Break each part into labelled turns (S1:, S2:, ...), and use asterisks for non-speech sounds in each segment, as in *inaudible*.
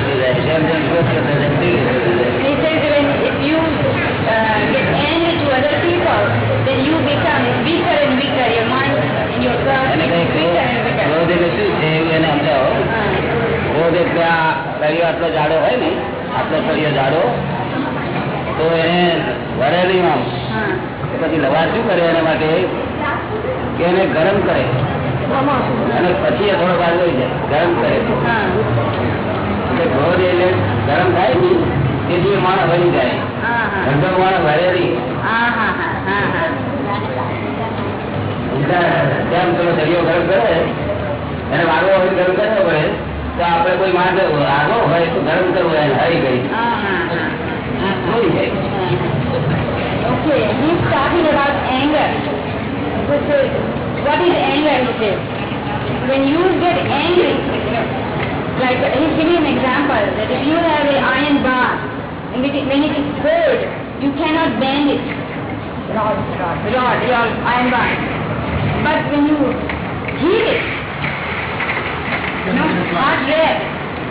S1: થઈ જાય જેમ જેમ ક્રોધ કરતા જાય ધીરે થઈ જાય
S2: He says when if you uh, get angry to other people, then you become weaker and weaker. Your mind and your self
S1: એને કઈ
S2: becomes weaker and weaker.
S1: ક્રોધ એટલે શું છે એવું એને સમજાવો
S2: Uh,
S1: ક્રોધ એટલે આ તળિયો આટલો જાડો હોય ને આટલો તળિયો જાડો તો એને વરે નહીં આમ પછી લવા શું કરે એના માટે? કે એને ગરમ કરે. અને પછી થોડો વાર લઈ જાય ગરમ કરે. એટલે ક્રોધ એટલે ગરમ થાય ને તેથી માણસ ભરી જાય. ધંધો માણસ વરે નહીં. જેમ પેલો દરિયો ગરમ કરે એને વાગવો હોય ગરમ કરવો પડે. તો આપણે કોઈ માણસ આગો હોય તો ગરમ કરવું એને હરી ગઈ.
S2: Uh-huh.
S1: થઈ જાય
S2: Okay, he's talking about anger. So, so what is anger, he says? When you get angry, you know, like uh, he's giving an example that if you have an iron bar, and it, when it is cold, you cannot bend it. Rod, rod, rod, your iron bar. But when you heat it, you know, hot red,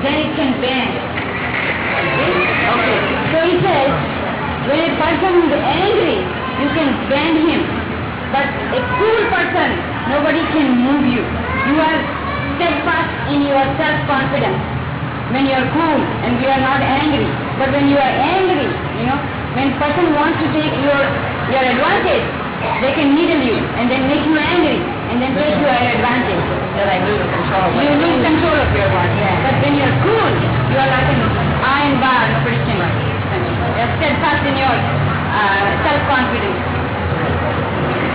S2: then it can bend. Okay. So he says, when a person is angry, you can bend him. But a cool person, nobody can move you. You are steadfast in your self-confidence when you are cool and you are not angry. But when you are angry, you know, when person wants to take your your advantage, they can needle you and then make you angry and then take your advantage. You lose control of your body. But when you are cool, you are like an iron bar, nobody can. You steadfast in your uh, self-confidence.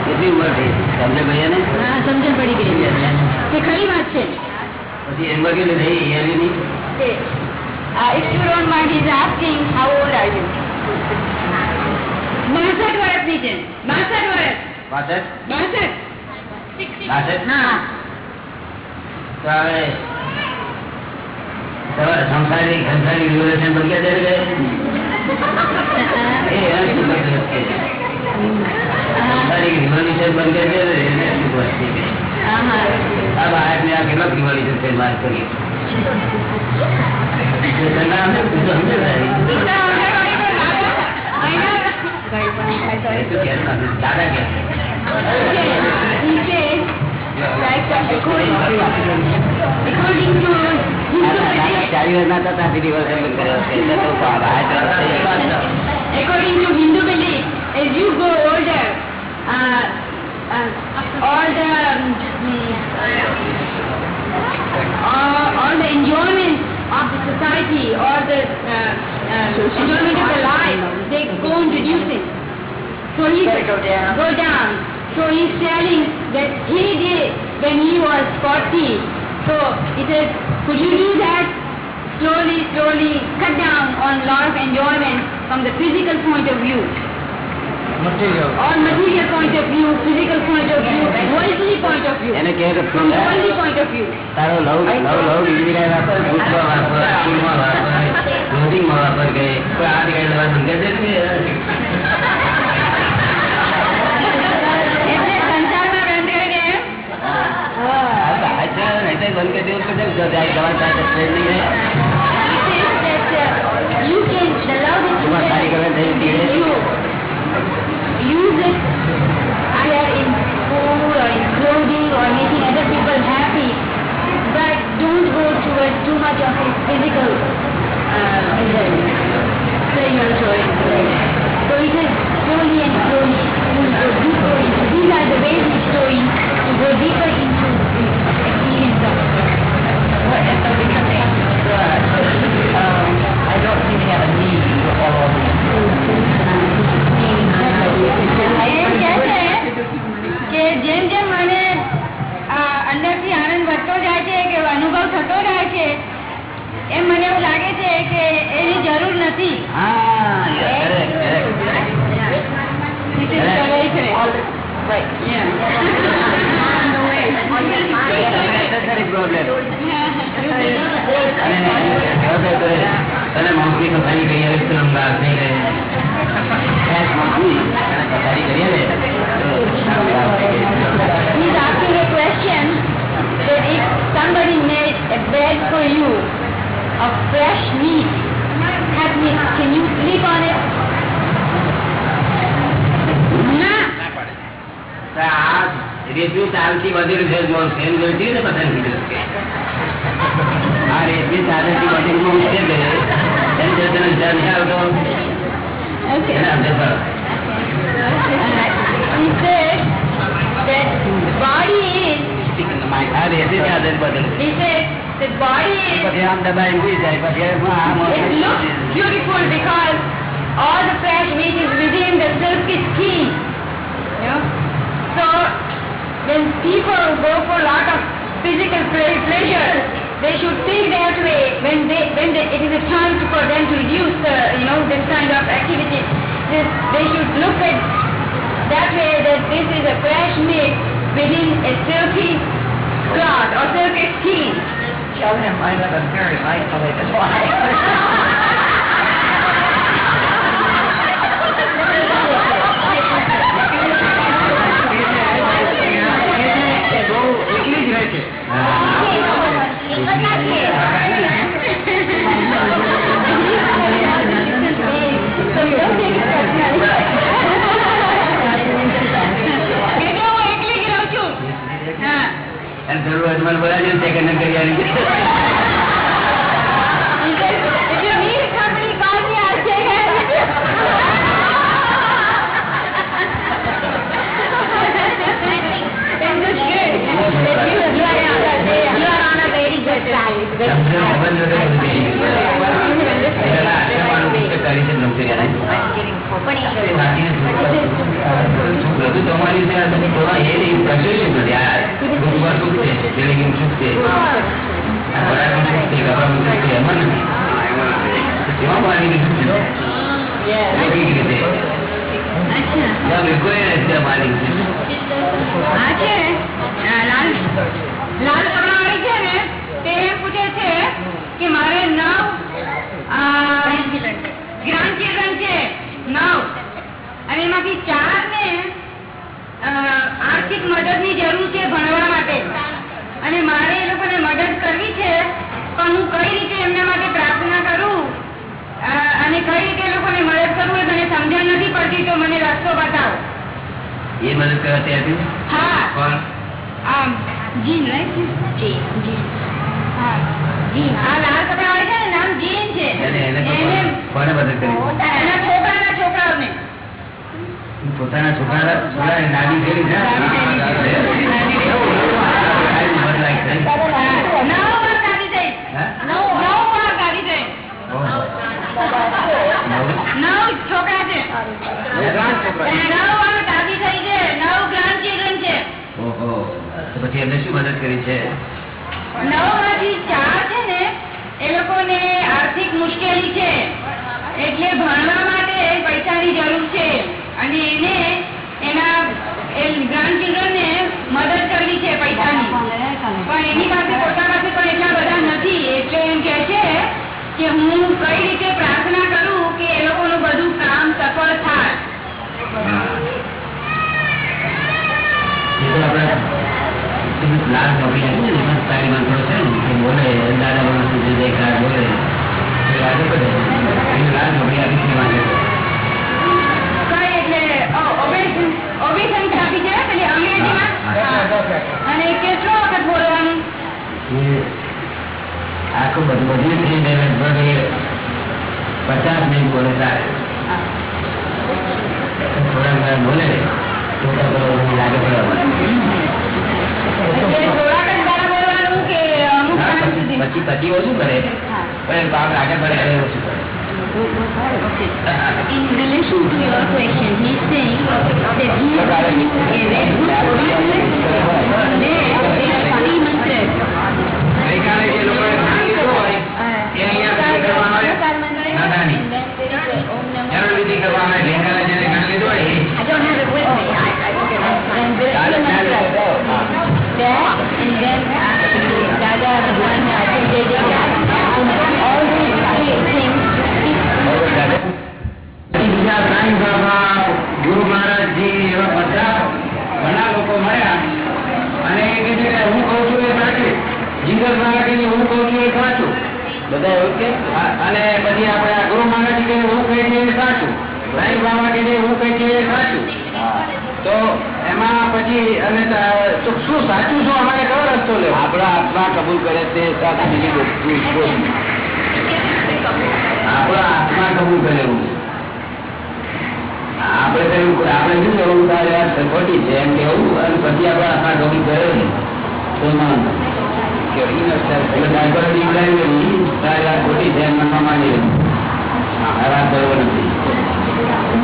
S1: કેટલી ઉંમર થઈ તમને ભાઈ ને
S2: સમજણ પડી ગઈ તે ખરી વાત છે
S1: પછી એમાં કેટલી થઈ એની નહીં
S2: Uh, if you don't mind, he's asking, how old are you? બાસઠ વર્ષની છે બાસઠ વર્ષ
S1: પાછળ
S2: બાસઠ
S1: પાછળ
S2: હા
S1: સંસારી સંસારી રિવોલ્યુશન બંધ કરી દે એ એને શું કરી દે સંસારી રિવોલ્યુશન બંધ કરી દે એને શું કરી દે
S2: હા હા
S1: આ બાળકને આ કેટલાક રિવોલ્યુશન છે વાત કરી દાદા કે ચારી વર્ષના હતા ત્યાંથી રિવોલ્યુશન બંધ કર્યો છે એટલે તો બહાર
S2: According to Hindu belief, as you grow older, uh, uh, all the um, uh, all the enjoyment of the society or the uh, uh, enjoyment of the life, they go on reducing. So he go down. go down. So he's telling that he did when he was 40. So he says, could you do that? Slowly, slowly cut down on lot of enjoyment from the physical point of view. Or material point of view, physical point of view, worldly point of view.
S1: એને કહે કે
S2: From the worldly point of view.
S1: તારો love love love degree વાપર ગ્રુપમાં વાપર સ્કૂલમાં વાપર ક્લોથિંગમાં વાપર કે કોઈ આ જગ્યાએ દવા બંધ દેવું તો જાય દવા સાથે ટ્રેન નહીં
S2: of fresh meat, have meat, can you sleep on it? ના
S1: તો આ રેતની ચાલથી વધેલું છે માઉસ એમ જોઈતી હોય તો પથારી કીધું કે આ રેતની ચાલથી વધેલું માઉસ છે કે એમ જો તને વિચાર નહીં આવતો
S2: Okay.
S1: એને સમજે પડે.
S2: he said that the body is,
S1: આ રેતની ચાદર બદલ
S2: he said the body is,
S1: પછી આમ દબાઈને સુઈ જાય પછી આ mouse
S2: it looks beautiful because all the fresh meat is within the silky skin. You know? So when people go for a lot of physical ple- pleasure, they should think that way when they when they, it is a time to, for them to reduce the you know this kind of activity. This, they should look at that way that this is a fresh meat within a silky cloth or silky skin.
S3: Show him I live a very isolated life. *laughs*
S1: બિલકુલ એ નથી આ માની સુખ.
S2: આ છે ને, આ લાલ લાલ કપડાવાળી છે ને તે એમ પૂછે છે કે મારે નવ ગ્રાન્ડ ચિલ્ડ્રન છે નવ અને એમાંથી ચાર ને અ, આર્થિક મદદની જરૂર છે ભણવા માટે અને મારે એ લોકોને મદદ કરવી છે પણ હું કઈ રીતે એમના માટે પ્રાર્થના કરું અ, અને કઈ રીતે એ લોકોને મદદ કરું એ મને સમજણ નથી પડતી તો મને રસ્તો બતાવો
S1: એ મદદ કરવા તૈયાર થયું? કોણ?
S2: Um, gene right gene. Gene. હા. જીન. આ લાલ કપડા વાળી છે ને નામ જીન છે.
S1: એને કોને મદદ કરી?
S2: એના છોકરાના છોકરાઓને.
S1: પોતાના છોકરા છોકરા નાની કરી છે.
S2: નવ છોકરા છે
S1: નવ?
S2: નવ વાર દાદી થઈ છે નવ ગ્રાન્ડ ચિલ્ડ્રન છે
S1: ઓહો. તો પછી એમને શું મદદ કરી છે?
S2: નવમાંથી ચાર ને આર્થિક મુશ્કેલી છે. એટલે ભણવા માટે પૈસાની જરૂર છે. અને એને એના ગ્રાન્ડ ચિલ્ડ્રન ને મદદ કરવી છે પૈસાની. પણ એની પાસે પોતા પાસે પણ એટલા બધા નથી. એટલે એમ કે છે કે હું કઈ રીતે પ્રાર્થના કરું કે એ લોકોનું બધું કામ સફળ થાય
S1: એ તો આપણે પેલું લાલ ચોકી આપે ને, એમાં છે ને, બોલે જે બોલે લાગે પડે આખું બધું બધી લગભગ એ પચાસ મિનિટ બોલે તારે થોડા બોલે લાગે પછી પછી ઓછું કરે પણ કામ લાગે પડે એને ઓછું કરે
S2: In relation to your question, he is saying that he is a very good. There, there are three mantras.
S1: એમાં અને શું સાચું શું અમારે કયો રસ્તો લે
S3: આપણા આત્મા કબૂલ કરે તે સાચી કોઈ
S1: આત્મા કબૂલ કરે આપણે કહ્યું આપણે શું કહેવું? તારે આ ખોટી છે એમ કેવું અને પછી આપણે આત્મા કબૂલ કરે ને તો ખોટી છે એમ મનમાં માની આ વાત નથી.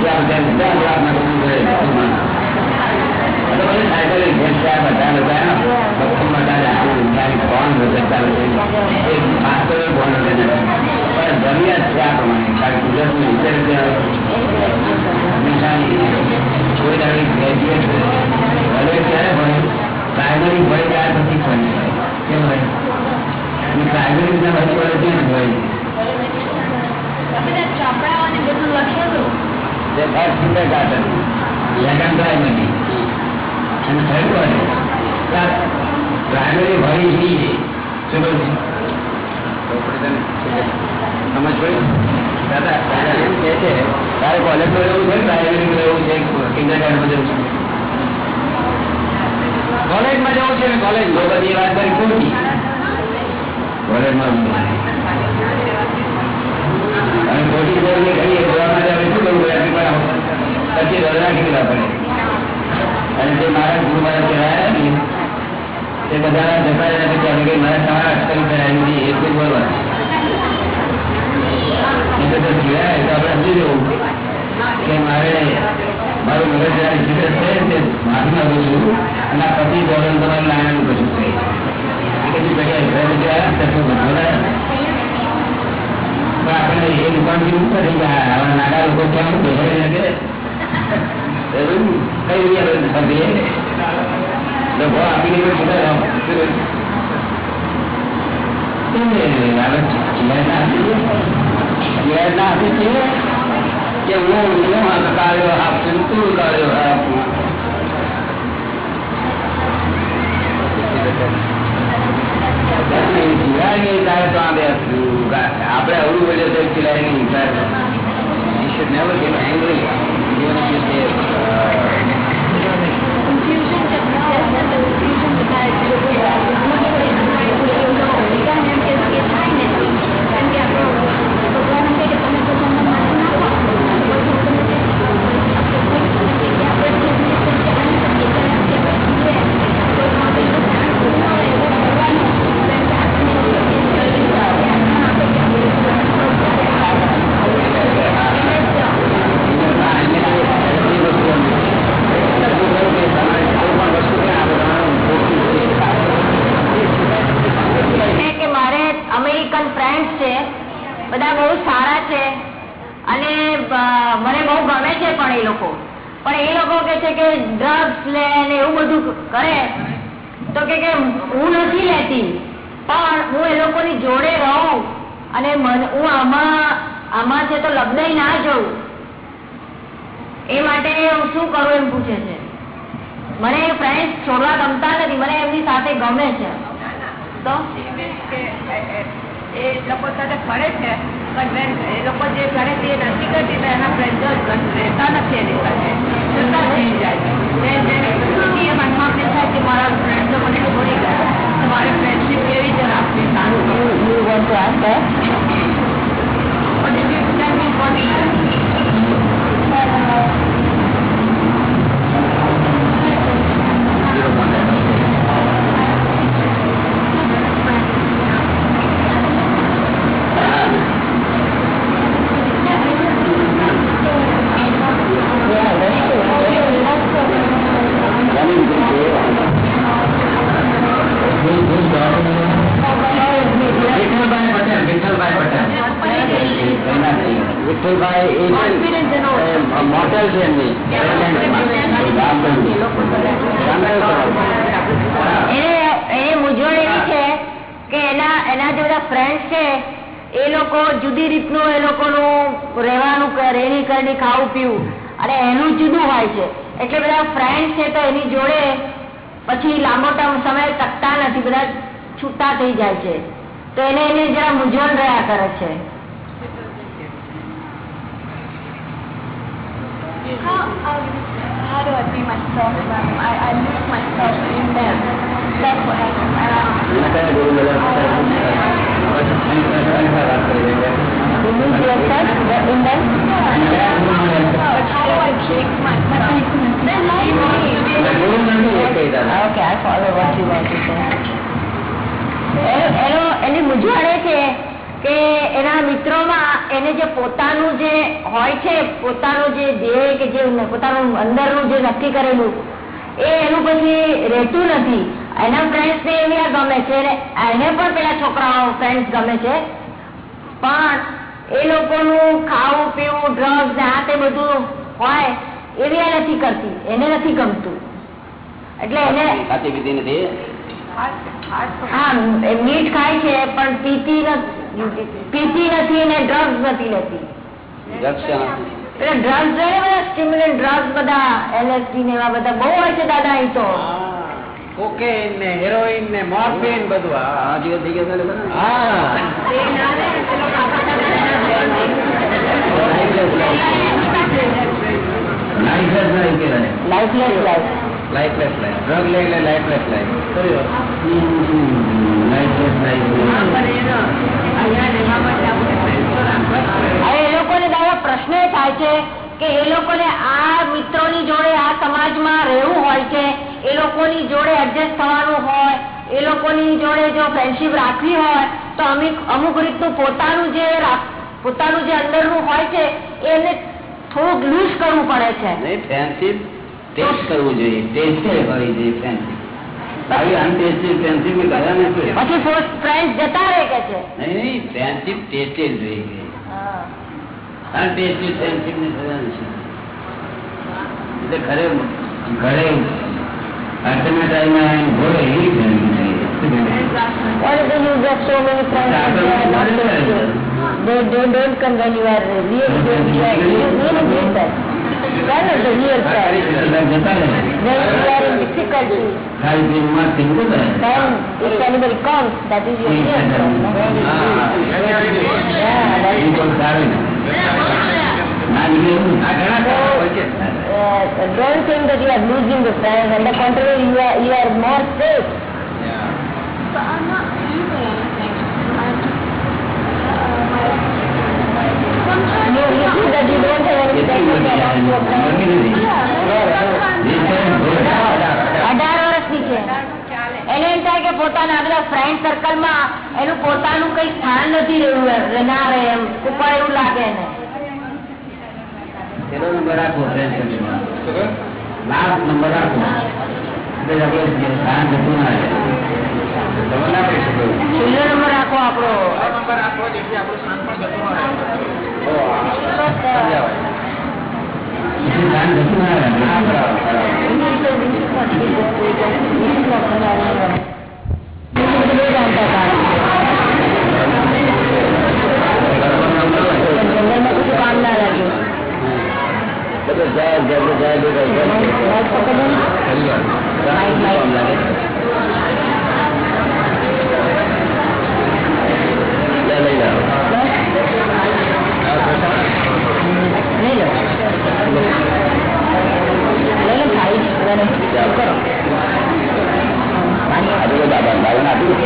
S1: આપણે આત્મા કબૂલ કરે પ્રાઇમરી ભણે ત્યાર પછી ભણે કેમ ભણે પ્રાઇમરી રીતના ભણી પડે ત્યાં જ ભણે
S2: ચોપડાઓને બધું લખેલું
S1: તે ફર્સ્ટ ગાર્ડન સેકન્ડ પ્રાઇમરી અને થર્ડ કોલેજ પ્રાઇમરી શું કહું છું? સમજ પડી? દાદા દાદા એમ કે છે, તારે કોલેજમાં રહેવું છે પ્રાઇમરી રહેવું જવું છે? કોલેજમાં જવું છે ને કોલેજ બધી વાત કરી ખોટી કોલેજમાં અને ખોટી બોલને કરીએ માટે આપણે શું કરવું? પડે પછી રાખી પડે અને જે મારા ગુરુ મારા કહેવાયા ને, તે બધા જતા રહ્યા કઈ મારા તમારા અટકલ કરાવી છે એટલું બોલવા એ તો કહેવાય તો આપણે કે મારે મારું મગજ વિચિત્ર છે તે માફી માંગુ છું અને પતિ ધોરણ તમારે લાવવાનું કશું છે. એ કદી જગ્યાએ ઘરે પછી આવ્યા ને તો પણ આપણે એ દુકાનથી ઉપર ગયા નાના લોકો ત્યાં બેસાડી નાખે? કે હું હું કાર્યો આપું તો આ બે આપણે અવરું બોલ્યો તો ચિરાય નહીં તારે You going to give me a, uh, you
S4: know what I mean? Confusion, confusion, confusion, જોડે રહું અને હું આમાં આમાં છે તો લબડાઈ ના જવું એ માટે હું શું કરું એમ પૂછે છે. મને ફ્રેન્ડ છોડવા ગમતા નથી, મને એમની સાથે ગમે છે. તો?
S5: એ લોકો સાથે ફરે છે પણ એ લોકો જે ફરે છે એ નથી કરતી એના ફ્રેન્ડો રહેતા નથી એની સાથે. જતા થઈ જાય મનમાં મારા ફ્રેન્ડો મને છોડી ગયા. તો મારે ફ્રેન્ડશીપ કેવી રીતે રાખવી સારું
S4: you want to ask that?
S5: What did you tell
S1: એ
S4: લોકો જુદી રીતનું એ લોકોનું રહેવાનું રહેણી કરણી ખાવું પીવું અને એનું જુદું હોય છે એટલે બધા ફ્રેન્ડ છે તો એની જોડે પછી લાંબો ટર્મ સમય ટકતા નથી બધા છૂટા થઈ જાય છે તો એને એને જરા મૂંઝવણ રહ્યા કરે છે
S5: How, um, how do I be myself? Um, I, I lose myself in them. That's what happens. And I,
S1: એના કારણે બહુ બધા પછી વાત કરી
S4: Okay, I follow છે કે એના મિત્રોમાં એને જે પોતાનું જે હોય છે પોતાનું જે ધ્યેય કે જે પોતાનું અંદરનું જે નક્કી કરેલું એ એનું પછી રહેતું નથી એના ફ્રેન્ડ્સ ને એવી ગમે છે એને પણ પેલા છોકરાઓ ફ્રેન્ડ્સ ગમે છે. પણ એ લોકોનું ખાવું પીવું ડ્રગ્સ આ તે બધું હોય એવી એ નથી કરતી. એને નથી ગમતું. એટલે એને
S1: ખાતી પીતી નથી?
S4: હા એ મીઠ ખાય છે પણ પીતી નથી પીતી નથી ને ડ્રગ્સ નથી લેતી. ડ્રગ્સ જોઈએ બધા સ્ટિમ્યુલન્ટ ડ્રગ્સ બધા એલએસડી ને એવા બધા બહુ હોય છે દાદા અહીં તો.
S3: કોકેન ને હેરોઈન ને મોર્ફિન બધું આ.
S1: જીવન થઈ ગયા લાઈફ
S4: પ્રશ્ન એ થાય છે કે એ લોકોને આ મિત્રોની જોડે આ સમાજમાં રહેવું હોય છે એ લોકોની જોડે એડજસ્ટ થવાનું હોય એ લોકોની જોડે જો ફ્રેન્ડશીપ રાખવી હોય તો અમુક અમુક રીતનું પોતાનું જે પોતાનું જે અંદરનું હોય છે એને થોડુંક લૂઝ કરવું પડે છે.
S1: ફ્રેન્ડશીપ ટેસ્ટ કરવું જોઈએ ટેસ્ટ હોવી જોઈએ ફ્રેન્ડશીપ
S4: પછી ફ્રેન્ડ જતા રહે કે છે?
S1: નહીં ફ્રેન્ડશીપ ટેસ્ટેડ જોઈએ અનટેસ્ટેડ ફ્રેન્ડશીપ ને થયા નથી એટલે ખરે ઘરે અડધના ટાઈમે ઘોડે એવી
S4: is the use of so many friends they? They, don't come when you are really, really, really, really need that. That is the real friend. When you are in difficulty, then if anybody comes, that is your real friend. Yeah, that is,
S1: પણ સારું ને. ના નીકળે એવું આ ઘણા સારા હોય છે.
S4: uh, don't think that you are losing the friends. On the contrary, you are, you are more safe.
S5: But I'm not losing anything. I'm just, uh, my, sometimes,
S4: You, you see that you don't have any
S1: કેટલી
S4: pressure
S1: બધી
S4: about your friends.
S1: ગમી નથી.
S5: yeah, sometimes,
S1: એ છે ઘોડા.
S4: અઢાર વર્ષની છે એને એમ થાય કે પોતાના આ બધા ફ્રેન્ડ સર્કલમાં એનું પોતાનું કઈ સ્થાન નથી રહ્યું એમ, ના રહે એમ ઉપર
S1: નંબર રાખો લાસ્ટ નંબર રાખો એટલે આપણે સ્થાન જતું ના રહે. તમે ના કહી શકો એવું.
S4: છેલ્લો નંબર રાખો આપણો.
S1: પછી સ્થાન જતું રહે. હા, બરાબર, બરાબર.
S4: જંગલમાં કશું કામ ના લાગ્યું
S1: બધું જાય, જાય, જાય, જાય, જાય.
S4: લાઈટ પકડો ને.
S1: ખરી વાત.
S4: Light, light.
S1: કામ લાગે. લે, લઈ જાઓ.
S4: લઈ લો લઈ લો ખાઈ અને કરો
S1: આજે તો દાદા દાદાને આપ્યું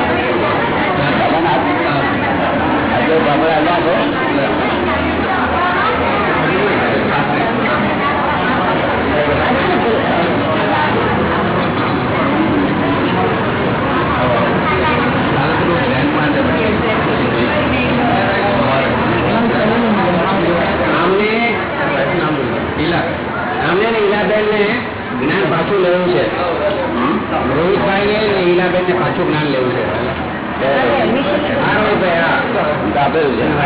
S1: દાદાને આપ્યું આજે બાબરા નાખો આમને આમને ને ઈલાબેન ને જ્ઞાન પાછું લેવું છે. રોહિતભાઈ ને ને ઈલાબેન ને? પાછું જ્ઞાન લેવું છે. આપેલું છે.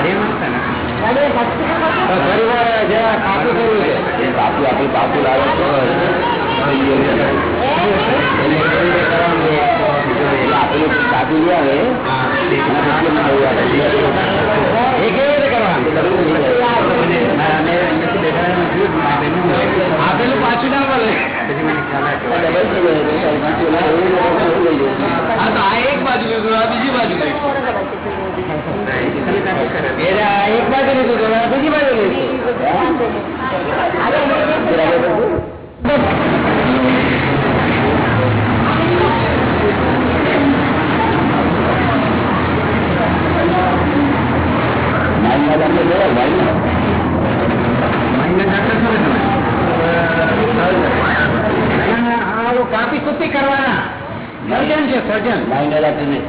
S1: પાછું ના મળે.
S3: આ એક બાજુ લીધું બીજી બાજુ લીધું. એક બાજુ લીધું કાપી
S1: કુપી